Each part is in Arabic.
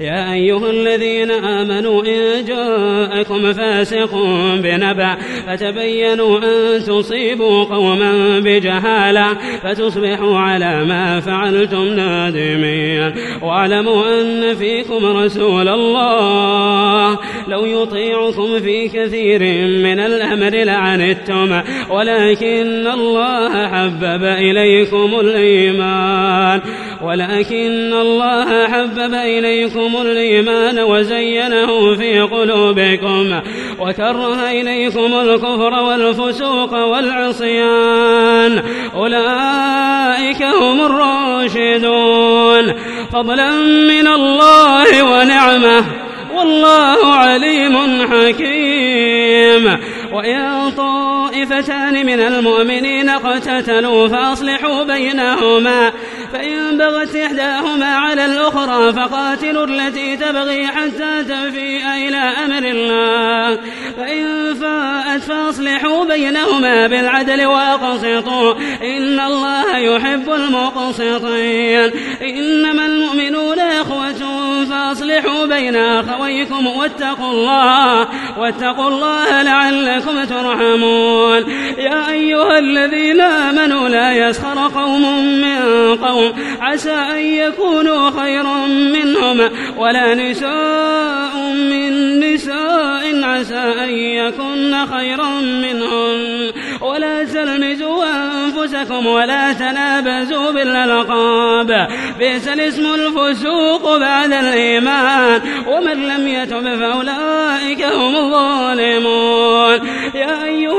يا أيها الذين آمنوا إن جاءكم فاسق بنبأ فتبينوا أن تصيبوا قوما بجهالة فتصبحوا على ما فعلتم نادمين. واعلموا أن فيكم رسول الله. لو يطيعكم في كثير من الأمر لعنتم. ولكن الله حبب إليكم الإيمان. ولكن الله حبب إليكم الإيمان وزينه في قلوبكم وكره إليكم الكفر والفسوق والعصيان. أولئك هم الراشدون. فضلا من الله ونعمة. والله عليم حكيم. وإن طائفتان من المؤمنين اقتتلوا فأصلحوا بينهما. فإن بغت إحداهما على الأخرى فقاتلوا التي تبغي حتى تفيء إلى أمر الله. فإن فاءت فأصلحوا بينهما بالعدل وأقسطوا. إن الله يحب المقسطين. إنما المؤمنون إخوة فأصلحوا بين أخويكم واتقوا الله. واتقوا الله لعلكم ترحمون. يا أيها الذين آمنوا لا يسخر قوم من قوم. عسى أن يكونوا خيرا منهم ولا نساء من نساء عسى أن يكن خيرا منهن ولا تلمزوا أنفسكم ولا تنابزوا بالألقاب. بئس الاسم الفسوق بعد الإيمان. ومن لم يتب فأولئك هم الظالمون.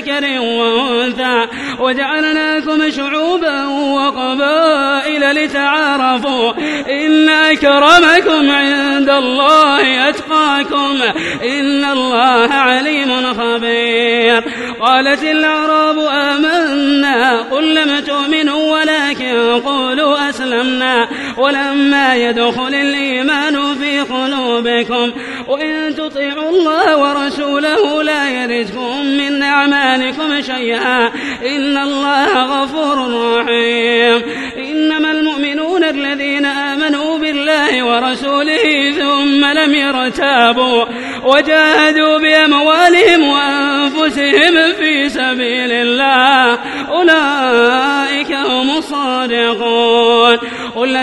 ذكر وأنثى وجعلناكم شعوبا وقبائل لتعارفوا إن أكرمكم عند الله أتقاكم إن الله عليم خبير قالت الأعراب آمنا قل لم تؤمنوا ولكن قولوا أسلمنا ولما يدخل الإيمان قلوبكم. وإن تطيعوا الله ورسوله لا يردكم من أعمالكم شيئا. إن الله غفور رحيم. إنما المؤمنون الذين آمنوا بالله ورسوله ثم لم يرتابوا وجاهدوا بأموالهم وأنفسهم في سبيل الله. أولئك هم الصادقون.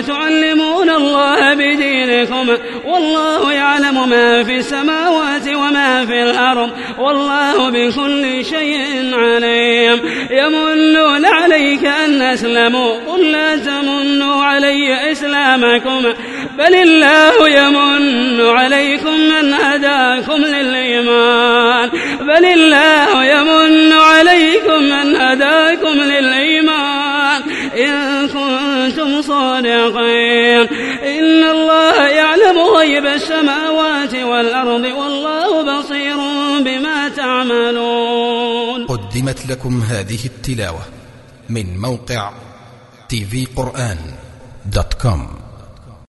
تعلمون الله بدينكم والله يعلم ما في السماوات وما في الأرض والله بكل شيء عليم. يمنون عليك أن أسلموا قل لا تمنوا علي إسلامكم بل الله يمن عليكم من هداكم للإيمان بل الله يمن صادقين إن الله يعلم غيب السماوات والأرض والله بصير بما تعملون. قدمت لكم هذه التلاوة من موقع كوم.